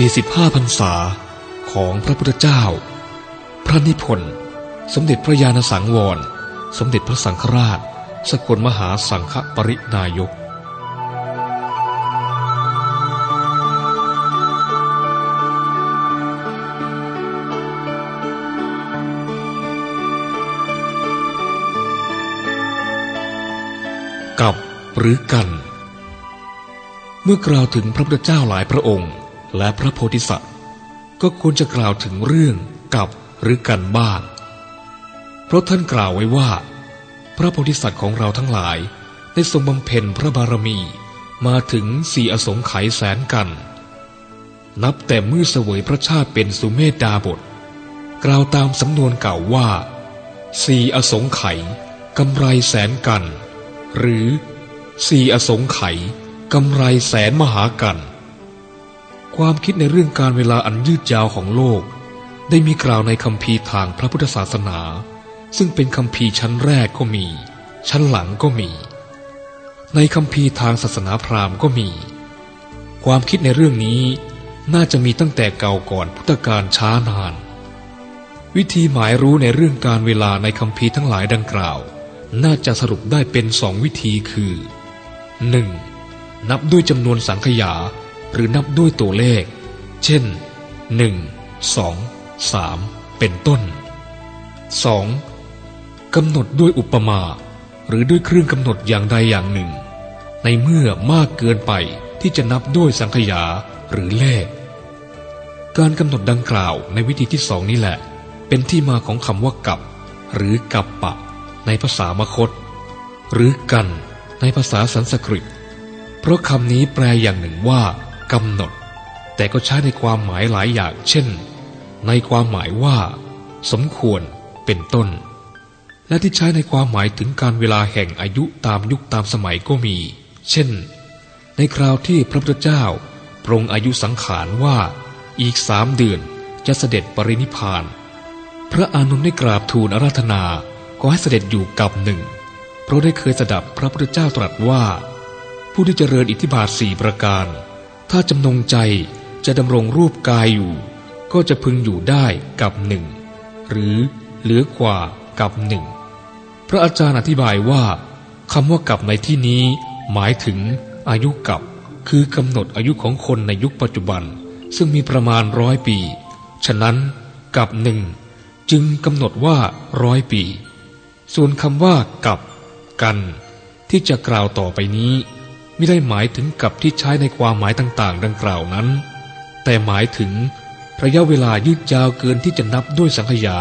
45พรรษาของพระพุทธเจ้า พระนิพนธ์ สมเด็จพระญาณสังวร สมเด็จพระสังฆราช สกลมหาสังฆปรินายกกับหรือกัน เมื่อกล่าวถึงพระพุทธเจ้าหลายพระองค์ และพระโพธิสัตว์ ก็ควรจะกล่าวถึงเรื่องกับหรือกันบ้าง เพราะท่านกล่าวไว้ว่า พระโพธิสัตว์ของเราทั้งหลายได้ทรงบำเพ็ญพระบารมีมาถึงสี่อสงไขยแสนกัน นับแต่เมื่อเสวยพระชาติเป็นสุเมธดาบท กล่าวตามสำนวนเก่าว่าสี่อสงไขยกำไรแสนกัน หรือสี่อสงไขยกำไรแสนมหากัน ความคิดในเรื่องการเวลาอันยืดยาวของโลก ได้มีกล่าวในคำพีทางพระพุทธศาสนา ซึ่งเป็นคำพีชั้นแรกก็มี ชั้นหลังก็มี ในคำพีทางศาสนาพราหมณ์ก็มี ความคิดในเรื่องนี้น่าจะมีตั้งแต่เก่าก่อนพุทธกาลช้านาน วิธีหมายรู้ในเรื่องการเวลาในคำพีทั้งหลายดังกล่าว น่าจะสรุปได้เป็นสองวิธีคือ 1. นับด้วยจำนวนสังขยา หรือนับด้วยตัวเลข เช่น 1 2 3 เป็นต้น 2. กำหนดด้วยอุปมา หรือด้วยเครื่องกำหนดอย่างใดอย่างหนึ่ง ในเมื่อมากเกินไปที่จะนับด้วยสังขยาหรือเลข การกำหนดดังกล่าวในวิธีที่สองนี้แหละ เป็นที่มาของคำว่ากับ หรือกับปะ ในภาษามคต หรือกันในภาษาสันสกฤต เพราะคำนี้แปลอย่างหนึ่งว่า กำหนด แต่ก็ใช้ในความหมายหลายอย่าง เช่น ในความหมายว่า สมควรเป็นต้น และที่ใช้ในความหมายถึงการเวลาแห่งอายุตามยุคตามสมัยก็มี เช่น ในคราวที่พระพุทธเจ้าปรงอายุสังขารว่าอีกสามเดือนจะเสด็จปรินิพาน พระอานนท์ได้กราบทูลอาราธนาก็ให้เสด็จอยู่กับหนึ่ง เพราะได้เคยสดับพระพุทธเจ้าตรัสว่า ผู้ที่เจริญอิทธิบาทสี่ประการ ถ้าจำนงใจจะดำรงรูปกายอยู่ ก็จะพึงอยู่ได้กับหนึ่งหรือเหลือกว่ากับหนึ่งพระอาจารย์อธิบายว่าคำว่ากับในที่นี้หมายถึงอายุกับคือกำหนดอายุของคนในยุคปัจจุบัน ซึ่งมีประมาณร้อยปี ฉะนั้นกับหนึ่งจึงกำหนดว่าร้อยปี ส่วนคำว่ากับ กัน ที่จะกล่าวต่อไปนี้ ไม่ได้หมายถึงกับที่ใช้ในความหมายต่างๆ ดังกล่าวนั้น แต่หมายถึงระยะเวลายืดยาวเกินที่จะนับด้วยสังขยา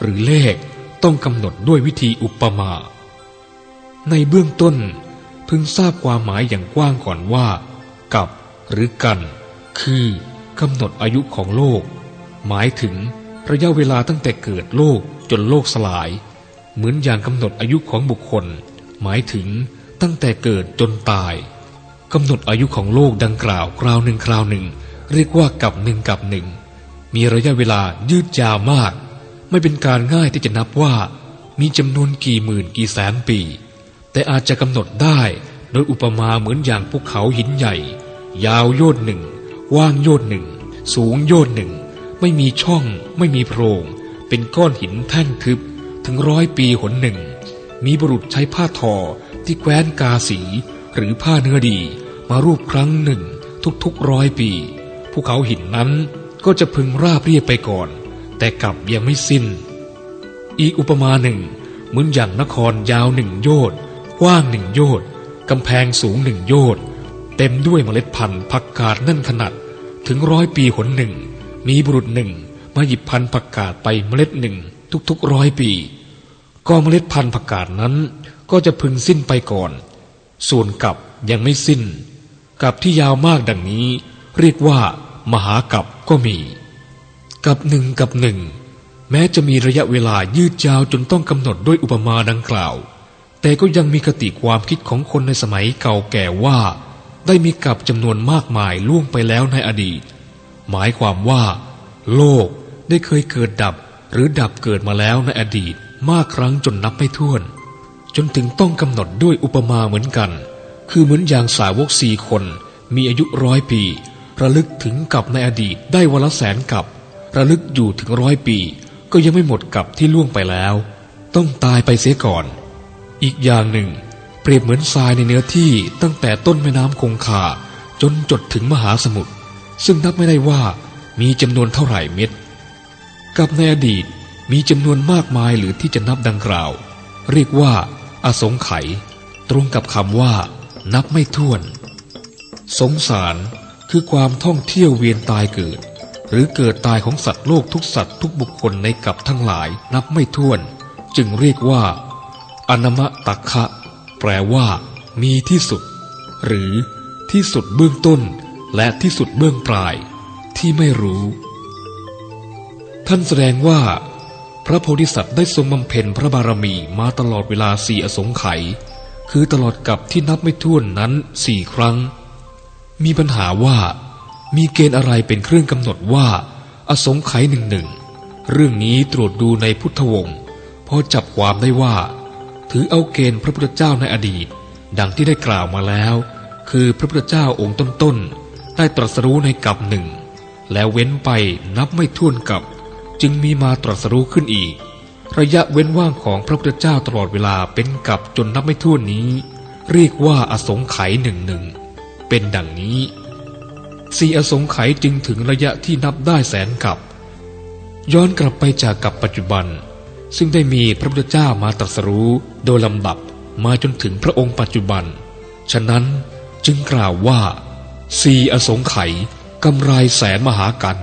หรือเลขต้องกำหนดด้วยวิธีอุปมา ในเบื้องต้น พึงทราบความหมายอย่างกว้างก่อนว่า กับ หรือกัน คือกำหนดอายุของโลก หมายถึงระยะเวลาตั้งแต่เกิดโลกจนโลกสลาย เหมือนอย่างกำหนดอายุของบุคคล หมายถึงตั้งแต่เกิดจนตาย กำหนดอายุของโลกดังกล่าวคราวหนึ่งคราวหนึ่ง เรียกว่ากับหนึ่งกับหนึ่งมีระยะเวลายืดยาวมาก ไม่เป็นการง่ายที่จะนับว่า มีจำนวนกี่หมื่นกี่แสนปี แต่อาจจะกำหนดได้โดยอุปมาเหมือนอย่างภูเขาหินใหญ่ ยาวโยดหนึ่งว่างโยดหนึ่งสูงโยดหนึ่งไม่มีช่องไม่มีโพรง เป็นก้อนหินแท่งทึบถึงร้อยปีหนหนึ่ง มีบุรุษใช้ผ้าทอที่แคว้นกาสี หรือผ้าเนื้อดีมารูปครั้งหนึ่งทุกๆร้อยปี ภูเขาหินนั้นก็จะพึงราบเรียบไปก่อน แต่กลับยังไม่สิ้น อีกอุปมาหนึ่ง เหมือนอย่างนครยาวหนึ่งโยชน์กว้างหนึ่งโยชน์กำแพงสูงหนึ่งโยชน์เต็มด้วยเมล็ดพันธุ์ผักกาดนั่นขนาดถึงร้อยปีหนหนึ่ง มีบุรุษหนึ่งมาหยิบพันธุ์ผักกาดไปเมล็ดหนึ่งทุกๆร้อยปี ก็เมล็ดพันธุ์ผักกาดนั้นก็จะพึงสิ้นไปก่อน ส่วนกับยังไม่สิ้น กับที่ยาวมากดังนี้ เรียกว่า มหากับก็มี กับหนึ่งกับหนึ่งแม้จะมีระยะเวลายืดยาวจนต้องกำหนดด้วยอุปมาดังกล่าว แต่ก็ยังมีคติความคิดของคนในสมัยเก่าแก่ว่า ได้มีกับจำนวนมากมายล่วงไปแล้วในอดีต หมายความว่า โลกได้เคยเกิดดับหรือดับเกิดมาแล้วในอดีตมากครั้งจนนับไม่ถ้วน จนถึงต้องกำหนดด้วยอุปมาเหมือนกัน คือเหมือนอย่างสาวกสี่คน มีอายุร้อยปี ระลึกถึงกับในอดีตได้วันละแสนกับ ระลึกอยู่ถึงร้อยปี ก็ยังไม่หมดกับที่ล่วงไปแล้ว ต้องตายไปเสียก่อน อีกอย่างหนึ่ง เปรียบเหมือนทรายในเนื้อที่ตั้งแต่ต้นแม่น้ำคงคาจนจดถึงมหาสมุทรซึ่งนับไม่ได้ว่ามีจำนวนเท่าไหร่เม็ดกับในอดีตมีจำนวนมากมายหรือที่จะนับดังกล่าว เรียกว่า อสงไขยตรงกับคำว่า นับไม่ถ้วน สงสารคือความท่องเที่ยวเวียนตายเกิด หรือเกิดตายของสัตว์โลกทุกสัตว์ทุกบุคคลในกับทั้งหลายนับไม่ถ้วน จึงเรียกว่า อนมะตักคะ แปลว่า มีที่สุด หรือที่สุดเบื้องต้น และที่สุดเบื้องปลาย ที่ไม่รู้ ท่านแสดงว่า พระโพธิสัตว์ได้ทรงบำเพ็ญพระบารมีมาตลอดเวลาสี่อสงไขยคือตลอดกับที่นับไม่ถ้วนนั้นสี่ครั้ง มีปัญหาว่า มีเกณฑ์อะไรเป็นเครื่องกำหนดว่า อสงไขยหนึ่งหนึ่งเรื่องนี้ตรวจดูในพุทธวงศ์พอจับความได้ว่า ถือเอาเกณฑ์พระพุทธเจ้าในอดีต ดังที่ได้กล่าวมาแล้ว คือพระพุทธเจ้าองค์ต้นๆได้ตรัสรู้ในกับหนึ่งแล้วเว้นไปนับไม่ถ้วนกับ จึงมีมาตรัสรู้ขึ้นอีก ระยะเว้นว่างของพระพุทธเจ้าตลอดเวลาเป็นกับจนนับไม่ถ้วนนี้ เรียกว่าอสงไขยหนึ่งหนึ่งเป็นดังนี้สี่อสงไขยจึงถึงระยะที่นับได้แสนกับ ย้อนกลับไปจากกับปัจจุบัน ซึ่งได้มีพระพุทธเจ้ามาตรัสรู้โดยลำดับมาจนถึงพระองค์ปัจจุบัน ฉะนั้นจึงกล่าวว่าสี่อสงไขยกำไรแสนมหากัน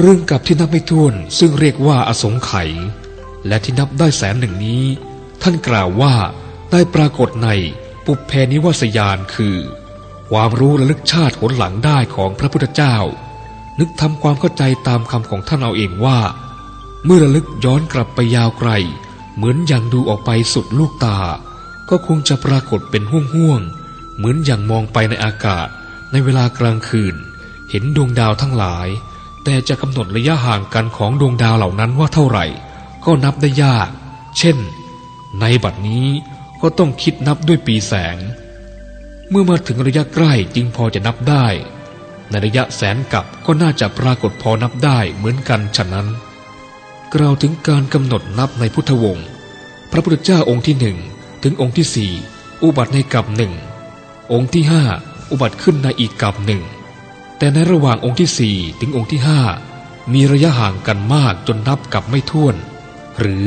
เรื่องกับที่นับไม่ถ้วนซึ่งเรียกว่าอสงไขยและที่นับได้แสนหนึ่งนี้ ท่านกล่าวว่าได้ปรากฏในปุเพนิวสยานคือ ความรู้ระลึกชาติผลหลังได้ของพระพุทธเจ้า นึกทำความเข้าใจตามคำของท่านเอาเองว่า เมื่อระลึกย้อนกลับไปยาวไกล เหมือนอย่างดูออกไปสุดลูกตา ก็คงจะปรากฏเป็นห่วงๆเหมือนอย่างมองไปในอากาศในเวลากลางคืน เห็นดวงดาวทั้งหลาย แต่จะกำหนดระยะห่างกันของดวงดาวเหล่านั้นว่าเท่าไหร่ ก็นับได้ยาก เช่น ในบัดนี้ก็ต้องคิดนับด้วยปีแสง เมื่อมาถึงระยะใกล้จึงพอจะนับได้ ในระยะแสนกับก็น่าจะปรากฏพอนับได้เหมือนกันฉะนั้น กล่าวถึงการกำหนดนับในพุทธวงศ์พระพุทธเจ้าองค์ที่หนึ่งถึงองค์ที่สี่อุบัติในกับหนึ่งองค์ที่ห้าอุบัติขึ้นในอีกกับหนึ่ง แต่ในระหว่างองค์ที่สี่ถึงองค์ที่ห้ามีระยะห่างกันมากจนนับกับไม่ถ้วน หรือ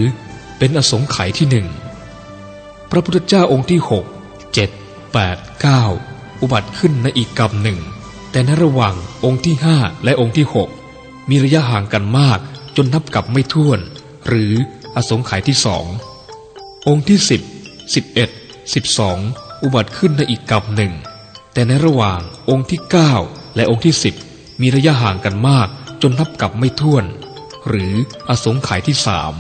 เป็นอสงไขยที่หนึ่งพระพุทธเจ้าองค์ที่หกเจ็ดแปดเก้าอุบัติขึ้นในอีกกับหนึ่ง แต่ในระหว่างองค์ที่ห้าและองค์ที่หกมีระยะห่างกันมากจนนับกับไม่ถ้วน หรืออสงไขยที่สององค์ที่สิบสิบเอ็ดสิบสองอุบัติขึ้นในอีกกับหนึ่งแต่ในระหว่างองค์ที่เก้า และองค์ที่สิบมีระยะห่างกันมากจนนับกับไม่ถ้วน หรืออสงไขยที่สาม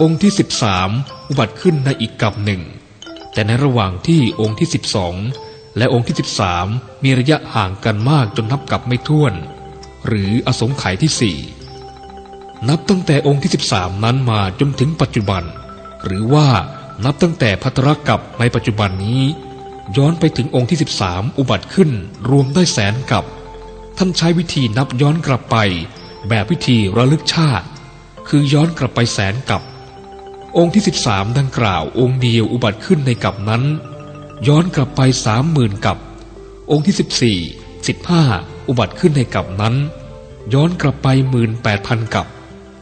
องค์ที่สิบสามอุบัติขึ้นในอีกกับหนึ่งแต่ในระหว่างที่องค์ที่สิบสองและองค์ที่สิบสามมีระยะห่างกันมากจนนับกับไม่ถ้วน หรืออสงไขยที่สี่นับตั้งแต่องค์ที่สิบสามนั้นมาจนถึงปัจจุบัน หรือว่านับตั้งแต่พัทรกับในปัจจุบันนี้ ย้อนไปถึงองค์ที่สิบสามอุบัติขึ้นรวมได้แสนกับ ท่านใช้วิธีนับย้อนกลับไป แบบวิธีระลึกชาติ คือย้อนกลับไปแสนกับ องค์ที่สิบสามดังกล่าว องค์เดียวอุบัติขึ้นในกับนั้น ย้อนกลับไปสามหมื่นกับ องค์ที่สิบสี่สิบห้าอุบัติขึ้นในกับนั้น ย้อนกลับไปหมื่นแปดพันกับ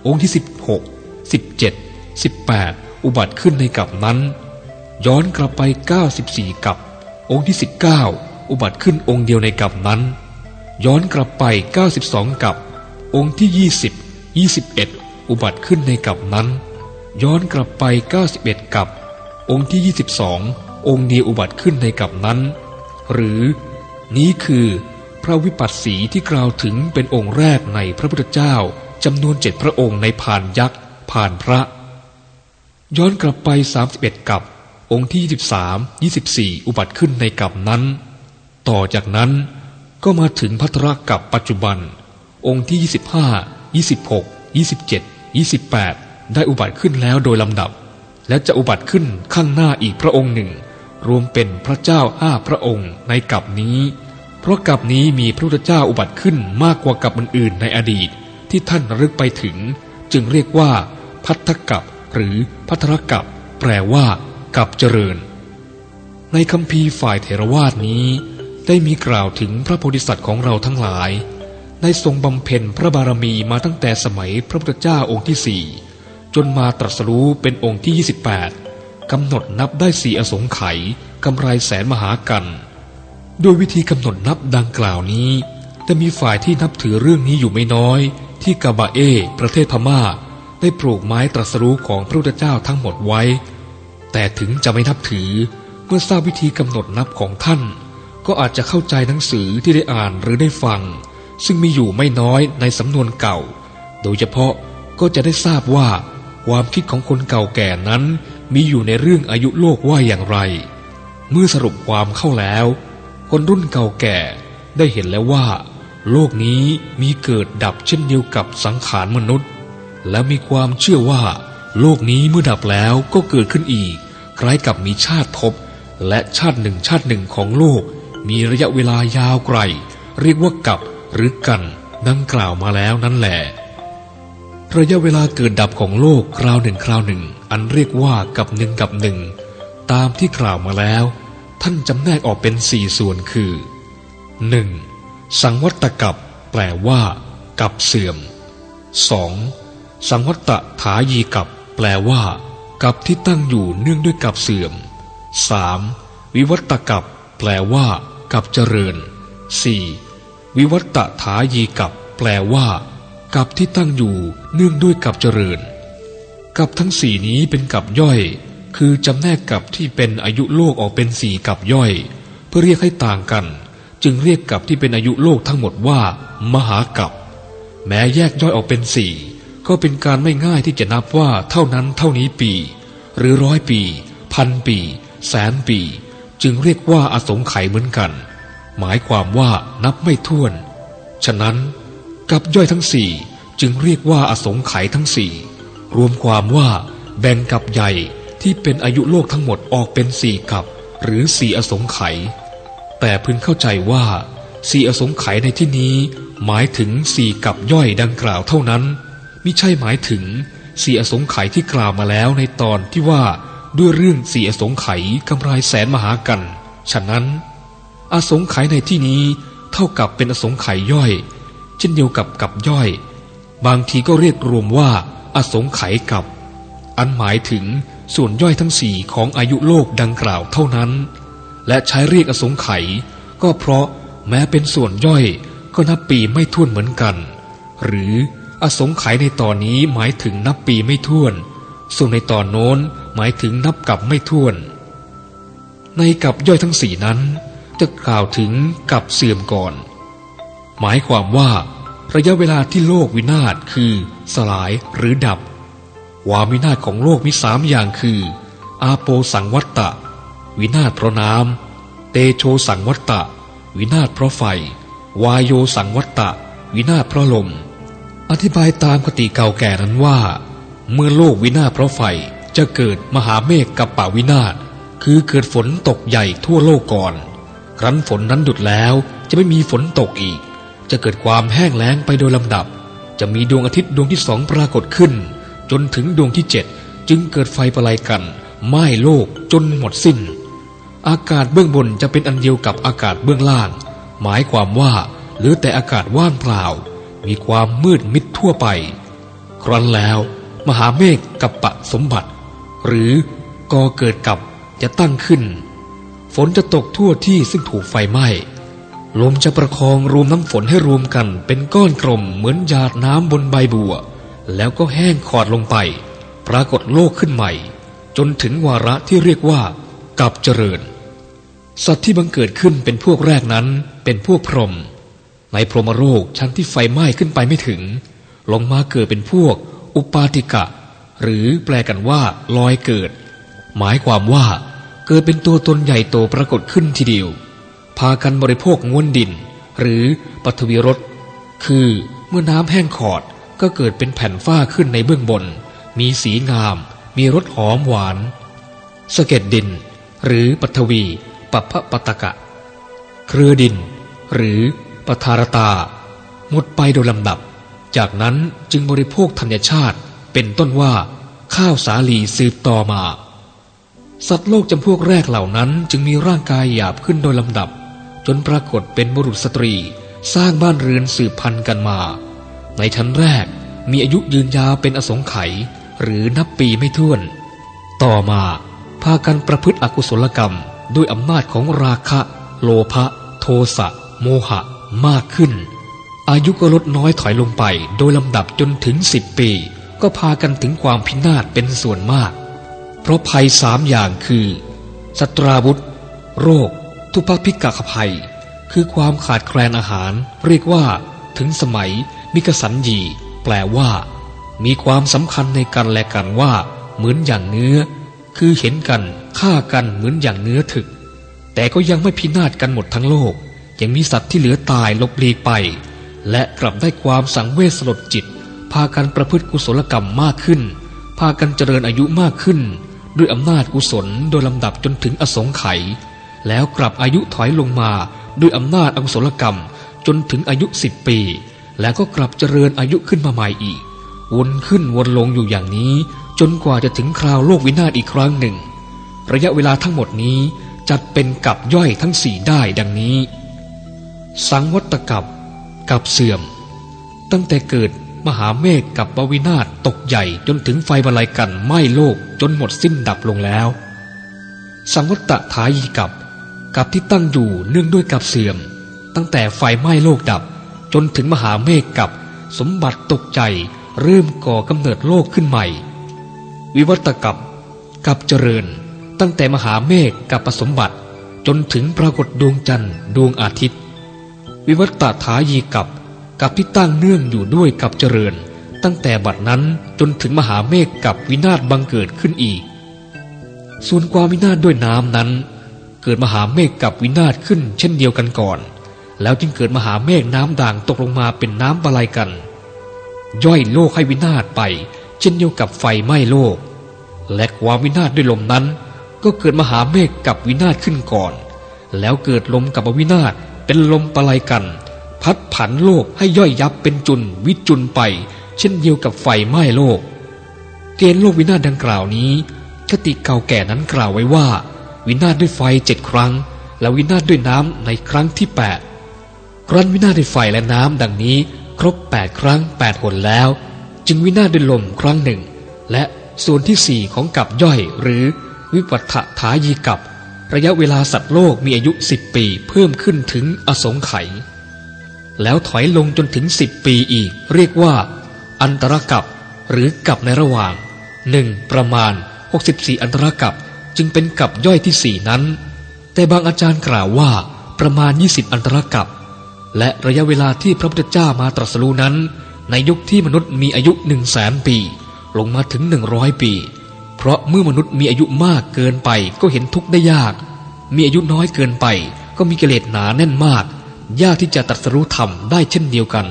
องค์ที่สิบหกสิบเจ็ดสิบแปดอุบัติขึ้นในกับนั้นย้อนกลับไปเก้าสิบสี่กับ องค์ที่สิบเก้าอุบัติขึ้นองค์เดียวในกับนั้น ย้อนกลับไปเก้าสิบสองกับ องค์ที่ยี่สิบยี่สิบเอ็ดอุบัติขึ้นในกับนั้น ย้อนกลับไปเก้าสิบเอ็ดกับ องค์ที่ยี่สิบสององค์เดียวอุบัติขึ้นในกับนั้น หรือ นี้คือพระวิปัสสีที่กล่าวถึงเป็นองค์แรกในพระพุทธเจ้าจำนวนเจ็ดพระองค์ในผ่านยักษ์ผ่านพระ ย้อนกลับไปสามสิบเอ็ดกับ องค์ที่ยี่สิบสามยี่สิบสี่อุบัติขึ้นในกับนั้น ต่อจากนั้นก็มาถึงพัทรกับปัจจุบัน องค์ที่ยี่สิบห้ายี่สิบหกยี่สิบเจ็ดยี่สิบแปดได้อุบัติขึ้นแล้วโดยลำดับ และจะอุบัติขึ้นข้างหน้าอีกพระองค์หนึ่ง รวมเป็นพระเจ้าห้าพระองค์ในกับนี้ เพราะกับนี้มีพระพุทธเจ้าอุบัติขึ้นมากกว่ากับอื่นๆในอดีตที่ท่านรึกไปถึง จึงเรียกว่า พัทธกับหรือพัทรกับแปลว่า กับเจริญ ในคำพีฝ่ายเถรวาทนี้ได้มีกล่าวถึงพระโพธิสัตว์ของเราทั้งหลาย ได้ทรงบำเพ็ญพระบารมีมาตั้งแต่สมัยพระพุทธเจ้าองค์ที่สี่จนมาตรัสรู้เป็นองค์ที่ 28กำหนดนับได้สี่อสงไขยกำไรแสนมหากันโดยวิธีกำหนดนับดังกล่าวนี้แต่มีฝ่ายที่นับถือเรื่องนี้อยู่ไม่น้อย ที่กาบาเอ ประเทศพม่า ได้ปลูกไม้ตรัสรู้ของพระพุทธเจ้าทั้งหมดไว้ แต่ถึงจะไม่นับถือ เมื่อทราบวิธีกำหนดนับของท่าน ก็อาจจะเข้าใจหนังสือที่ได้อ่านหรือได้ฟัง ซึ่งมีอยู่ไม่น้อยในสำนวนเก่า โดยเฉพาะก็จะได้ทราบว่า ความคิดของคนเก่าแก่นั้น มีอยู่ในเรื่องอายุโลกว่าอย่างไร เมื่อสรุปความเข้าแล้ว คนรุ่นเก่าแก่ได้เห็นแล้วว่า โลกนี้มีเกิดดับเช่นเดียวกับสังขารมนุษย์ และมีความเชื่อว่า โลกนี้เมื่อดับแล้วก็เกิดขึ้นอีก คล้ายกับมีชาติภพและชาติหนึ่งชาติหนึ่งของโลก มีระยะเวลายาวไกล เรียกว่ากับหรือกันดังกล่าวมาแล้วนั่นแหละระยะเวลาเกิดดับของโลกคราวหนึ่งคราวหนึ่ง อันเรียกว่ากับหนึ่งกับหนึ่งตามที่กล่าวมาแล้ว ท่านจำแนกออกเป็นสี่ส่วนคือ 1. สังวัตกับ แปลว่า กับเสื่อม 2. สังวัตถายีกับ แปลว่ากับที่ตั้งอยู่เนื่องด้วยกับเสื่อม 3. วิวัตกับ แปลว่ากับเจริญ 4. วิวัตถายีกับ แปลว่ากับที่ตั้งอยู่เนื่องด้วยกับเจริญกับทั้งสี่นี้เป็นกับย่อย คือจำแนกกับที่เป็นอายุโลกออกเป็นสี่กับย่อย เพื่อเรียกให้ต่างกัน จึงเรียกกับที่เป็นอายุโลกทั้งหมดว่า มหากับ แม้แยกย่อยออกเป็นสี่ ก็เป็นการไม่ง่ายที่จะนับว่าเท่านั้นเท่านี้ปี หรือร้อยปี พันปี แสนปี จึงเรียกว่าอสงไขยเหมือนกัน หมายความว่านับไม่ถ้วน ฉะนั้นกับย่อยทั้งสี่จึงเรียกว่าอสงไขยทั้งสี่รวมความว่าแบ่งกับใหญ่ที่เป็นอายุโลกทั้งหมดออกเป็นสี่กับ หรือสี่อสงไขยแต่พึงเข้าใจว่าสี่อสงไขยในที่นี้ หมายถึงสี่กับย่อยดังกล่าวเท่านั้น มิใช่หมายถึงสี่อสงไขยที่กล่าวมาแล้วในตอนที่ว่าด้วยเรื่องสี่อสงไขยกำไรแสนมหากัน ฉะนั้น อสงไขยในที่นี้เท่ากับเป็นอสงไขยย่อย เช่นเดียวกับกับย่อย บางทีก็เรียกรวมว่า อสงไขยกับ อันหมายถึงส่วนย่อยทั้งสี่ของอายุโลกดังกล่าวเท่านั้น และใช้เรียกอสงไขยก็เพราะแม้เป็นส่วนย่อยก็นับปีไม่ท้วนเหมือนกัน หรือ อสงไขยในตอนนี้หมายถึงนับปีไม่ท้วน ส่วนในตอนโน้นหมายถึงนับกับไม่ท้วน ในกับย่อยทั้งสี่นั้น จะกล่าวถึงกับเสื่อมก่อน หมายความว่า ระยะเวลาที่โลกวินาศคือ สลายหรือดับวามวินาศของโลกมีสามอย่างคือ อาโปสังวัตตะ วินาศเพราะน้ำเตโชสังวัตตะ วินาศเพราะไฟ วายโยสังวัตตะ วินาศเพราะลม อธิบายตามคติเก่าแก่นั้นว่า เมื่อโลกวินาศเพราะไฟจะเกิดมหาเมฆกับป่าวินาศคือเกิดฝนตกใหญ่ทั่วโลกก่อน ครั้นฝนนั้นดุดแล้วจะไม่มีฝนตกอีก จะเกิดความแห้งแล้งไปโดยลำดับ จะมีดวงอาทิตย์ดวงที่สองปรากฏขึ้น จนถึงดวงที่เจ็ดจึงเกิดไฟประไลกันไหม้โลกจนหมดสิ้น อากาศเบื้องบนจะเป็นอันเดียวกับอากาศเบื้องล่าง หมายความว่าหลือแต่อากาศว่างเปล่า มีความมืดมิดทั่วไป ครั้นแล้วมหาเมฆกับปะสมบัติ หรือกอเกิดกับจะตั้งขึ้น ฝนจะตกทั่วที่ซึ่งถูกไฟไหม้ลมจะประคองรวมน้ำฝนให้รวมกันเป็นก้อนกลมเหมือนหยาดน้ำบนใบบัว แล้วก็แห้งขอดลงไป ปรากฏโลกขึ้นใหม่ จนถึงวาระที่เรียกว่า กับเจริญ สัตว์ที่บังเกิดขึ้นเป็นพวกแรกนั้นเป็นพวกพรหม ในพรหมโลกชั้นที่ไฟไหม้ขึ้นไปไม่ถึง ลงมาเกิดเป็นพวก อุปาติกะ หรือแปลกันว่าลอยเกิด หมายความว่าเกิดเป็นตัวตนใหญ่โตปรากฏขึ้นทีเดียว พากันบริโภคงวนดิน หรือปฐวีรสคือเมื่อน้ำแห้งขอดก็เกิดเป็นแผ่นฝ้าขึ้นในเบื้องบน มีสีงาม มีรสหอมหวานสะเก็ดดิน หรือปัทวี ปัพพปตกะ เครือดิน หรือ ปทารตา หมดไปโดยลำดับ จากนั้นจึงบริโภคธัญชาติ เป็นต้นว่า ข้าวสาลีสืบต่อมา สัตว์โลกจำพวกแรกเหล่านั้นจึงมีร่างกายหยาบขึ้นโดยลำดับ จนปรากฏเป็นบุรุษสตรี สร้างบ้านเรือนสืบพันธุ์กันมา ในชั้นแรกมีอายุยืนยาวเป็นอสงไขยหรือนับปีไม่ถ้วน ต่อมาพากันประพฤติอกุศลกรรม ด้วยอำนาจของราคะ โลภะ โทสะ โมหะ มากขึ้น อายุก็ลดน้อยถอยลงไป โดยลำดับจนถึงสิบปี ก็พากันถึงความพินาศเป็นส่วนมาก เพราะภัยสามอย่างคือสตราวุธ โรค ทุพพิกะภัย คือความขาดแคลนอาหาร เรียกว่า ถึงสมัย มิกสันยี แปลว่า มีความสำคัญในกันและกันว่า เหมือนอย่างเนื้อ คือเห็นกันฆ่ากันเหมือนอย่างเนื้อถึก แต่ก็ยังไม่พินาศกันหมดทั้งโลก ยังมีสัตว์ที่เหลือตายลบลีไป และกลับได้ความสังเวชสลดจิต พากันประพฤติกุศลกรรมมากขึ้น พากันเจริญอายุมากขึ้น ด้วยอำนาจกุศลโดยลำดับจนถึงอสงไขยแล้วกลับอายุถอยลงมาด้วยอำนาจอกุศลกรรมจนถึงอายุสิบปี แล้วก็กลับเจริญอายุขึ้นมาใหม่อีก วนขึ้นวนลงอยู่อย่างนี้ จนกว่าจะถึงคราวโลกวินาศอีกครั้งหนึ่ง ระยะเวลาทั้งหมดนี้จัดเป็นกับย่อยทั้งสี่ได้ดังนี้ สังวัตกับกับเสื่อม ตั้งแต่เกิดมหาเมฆกับบวินาศตกใหญ่จนถึงไฟบาลัยกันไหม้โลกจนหมดสิ้นดับลงแล้ว สังวัตถายีกับกับที่ตั้งอยู่เนื่องด้วยกับเสื่อม ตั้งแต่ไฟไหม้โลกดับ จนถึงมหาเมฆกับสมบัติตกใจเริ่มก่อกำเนิดโลกขึ้นใหม่ วิวัตกับกับเจริญ ตั้งแต่มหาเมฆกับผสมบัติ จนถึงปรากฏดวงจันทร์ดวงอาทิตย์ วิวัตถายีกับกับที่ตั้งเนื่องอยู่ด้วยกับเจริญ ตั้งแต่บัดนั้นจนถึงมหาเมฆกับวินาศบังเกิดขึ้นอีก ส่วนความวินาศด้วยน้ำนั้น เกิดมหาเมฆกับวินาศขึ้นเช่นเดียวกันก่อน แล้วจึงเกิดมหาเมฆน้ำด่างตกลงมาเป็นน้ำบลัยกัน ย่อยโลกให้วินาศไป เช่นเดียวกับไฟไหม้โลก และความวินาศด้วยลมนั้น ก็เกิดมหาเมฆกับวินาศขึ้นก่อน แล้วเกิดลมกับวินาศ เป็นลมปลายกัน พัดผันโลกให้ย่อยยับเป็นจุนวิจุนไป เช่นเดียวกับไฟไหม้โลก เกณฑ์โลกวินาศดังกล่าวนี้ คติเก่าแก่นั้นกล่าวไว้ว่า วินาศด้วยไฟเจ็ดครั้ง แล้ววินาศด้วยน้ำในครั้งที่แปดครั้นวินาศด้วยไฟและน้ำดังนี้ ครบแปดครั้งแปดหนแล้ว จึงวินาศด้วยลมครั้งหนึ่ง และส่วนที่สี่ของกับย่อยหรือวิปัฏฐายีกับ ระยะเวลาสัตว์โลกมีอายุสิบปีเพิ่มขึ้นถึงอสงไขยแล้วถอยลงจนถึงสิบปีอีก เรียกว่า อันตรกับหรือกับในระหว่างหนึ่งประมาณ 64 อันตรกับจึงเป็นกับย่อยที่สี่นั้น แต่บางอาจารย์กล่าวว่าประมาณ 20 อันตรกับ และระยะเวลาที่พระพุทธเจ้ามาตรัสรู้นั้น ในยุคที่มนุษย์มีอายุหนึ่งแสนปี ลงมาถึงหนึ่งร้อยปี เพราะเมื่อมนุษย์มีอายุมากเกินไปก็เห็นทุกข์ได้ยาก มีอายุน้อยเกินไป ก็มีกิเลสหนาแน่นมาก ยากที่จะตรัสรู้ธรรมได้เช่นเดียวกัน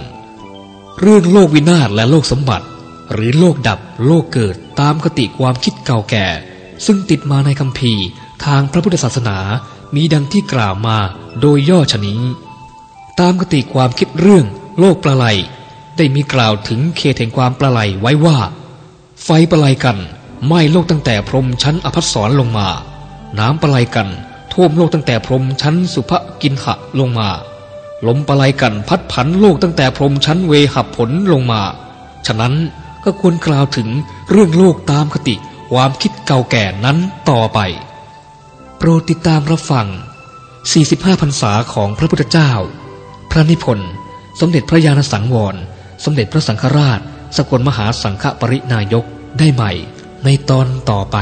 เรื่องโลกวินาศและโลกสมบัติ หรือโลกดับโลกเกิดตามคติความคิดเก่าแก่ ซึ่งติดมาในคำพีทางพระพุทธศาสนามีดังที่กล่าวมาโดยย่อชนี้ตามกติความคิดเรื่องโลกประไลได้มีกล่าวถึงเขตแห่งความประไลไว้ว่า ไฟประไลกัน ไหม้โลกตั้งแต่พรมชั้นอภัสสรลงมา น้ำประไลกัน ท่วมโลกตั้งแต่พรมชั้นสุภกินหะลงมา ลมประไลกันพัดผันโลกตั้งแต่พรมชั้นเวหับผลลงมา ฉะนั้นก็ควรกล่าวถึงเรื่องโลกตามคติความคิดเก่าแก่นั้นต่อไป โปรดติดตามรับฟัง 45 พรรษาของพระพุทธเจ้า พระนิพนธ์ สมเด็จพระญาณสังวร สมเด็จพระสังฆราช สกลมหาสังฆปรินายกได้ใหม่ ในตอนต่อไป